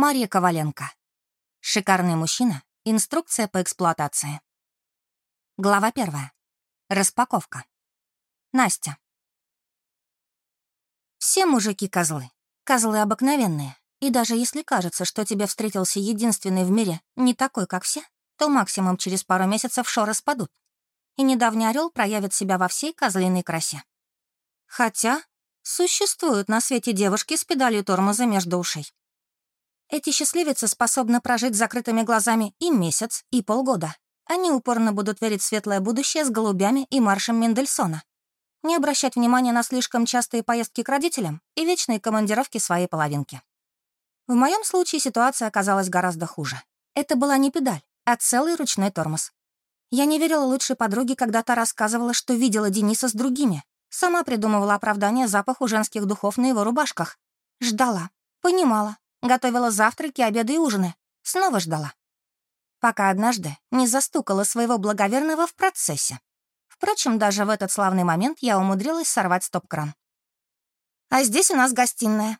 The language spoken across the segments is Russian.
Мария Коваленко. Шикарный мужчина. Инструкция по эксплуатации. Глава первая. Распаковка. Настя. Все мужики — козлы. Козлы обыкновенные. И даже если кажется, что тебе встретился единственный в мире, не такой, как все, то максимум через пару месяцев шоры спадут. И недавний орел проявит себя во всей козлиной красе. Хотя существуют на свете девушки с педалью тормоза между ушей. Эти счастливицы способны прожить закрытыми глазами и месяц, и полгода. Они упорно будут верить в светлое будущее с голубями и маршем Мендельсона. Не обращать внимания на слишком частые поездки к родителям и вечные командировки своей половинки. В моем случае ситуация оказалась гораздо хуже. Это была не педаль, а целый ручной тормоз. Я не верила лучшей подруге, когда та рассказывала, что видела Дениса с другими. Сама придумывала оправдание запаху женских духов на его рубашках. Ждала, понимала, Готовила завтраки, обеды и ужины. Снова ждала. Пока однажды не застукала своего благоверного в процессе. Впрочем, даже в этот славный момент я умудрилась сорвать стоп-кран. А здесь у нас гостиная.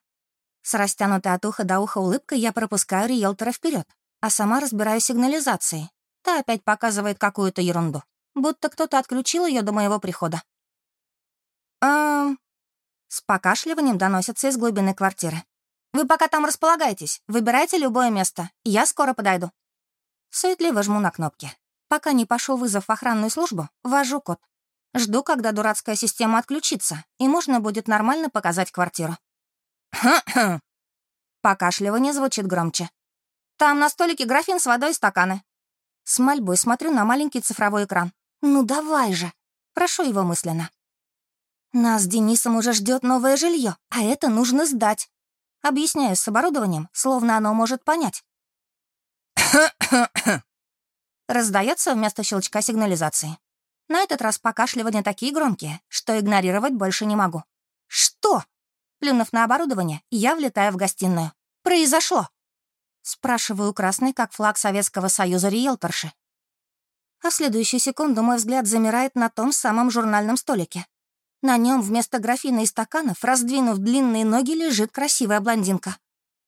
С растянутой от уха до уха улыбкой я пропускаю риэлтора вперед, а сама разбираю сигнализации. Та опять показывает какую-то ерунду, будто кто-то отключил ее до моего прихода. «Эм...» С покашливанием доносится из глубины квартиры. Вы пока там располагайтесь, выбирайте любое место, я скоро подойду». Суетливо жму на кнопки. Пока не пошел вызов в охранную службу, ввожу код. Жду, когда дурацкая система отключится, и можно будет нормально показать квартиру. «Хм-хм!» Покашливание звучит громче. «Там на столике графин с водой и стаканы». С мольбой смотрю на маленький цифровой экран. «Ну давай же!» Прошу его мысленно. Нас с Денисом уже ждет новое жилье, а это нужно сдать. Объясняю с оборудованием, словно оно может понять. Раздается вместо щелчка сигнализации. На этот раз покашливания такие громкие, что игнорировать больше не могу. «Что?» Плюнув на оборудование, я влетаю в гостиную. «Произошло!» Спрашиваю красный, как флаг Советского Союза риэлторши. А в следующую секунду мой взгляд замирает на том самом журнальном столике, на нем вместо графина и стаканов, раздвинув длинные ноги, лежит красивая блондинка.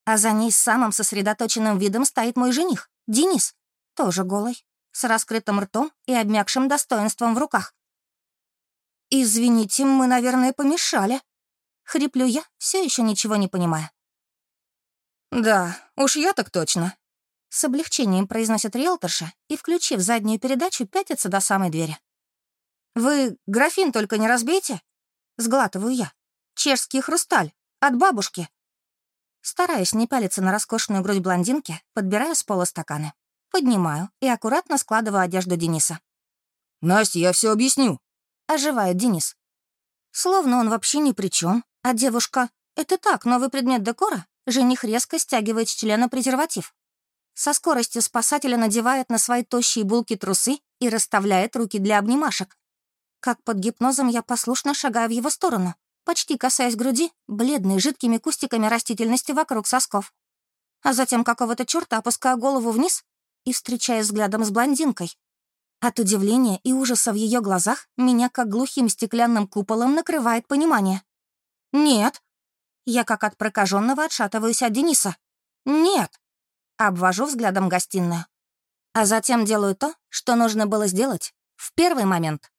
А за ней с самым сосредоточенным видом стоит мой жених, Денис, тоже голый, с раскрытым ртом и обмякшим достоинством в руках. «Извините, мы, наверное, помешали». Хриплю я, все еще ничего не понимая. «Да, уж я так точно», — с облегчением произносит риэлторша и, включив заднюю передачу, пятится до самой двери. «Вы графин только не разбейте?» Сглатываю я. «Чешский хрусталь. От бабушки». Стараясь не пялиться на роскошную грудь блондинки, подбираю с пола стаканы. Поднимаю и аккуратно складываю одежду Дениса. «Настя, я все объясню», — оживает Денис. Словно он вообще ни при чем, а девушка — это так, новый предмет декора, жених резко стягивает с члена презерватив. Со скоростью спасателя надевает на свои тощие булки трусы и расставляет руки для обнимашек. Как под гипнозом я послушно шагаю в его сторону, почти касаясь груди, бледной жидкими кустиками растительности вокруг сосков. А затем какого-то черта опускаю голову вниз и встречаюсь взглядом с блондинкой. От удивления и ужаса в ее глазах меня как глухим стеклянным куполом накрывает понимание. «Нет». Я как от прокаженного отшатываюсь от Дениса. «Нет». Обвожу взглядом гостиную. А затем делаю то, что нужно было сделать в первый момент.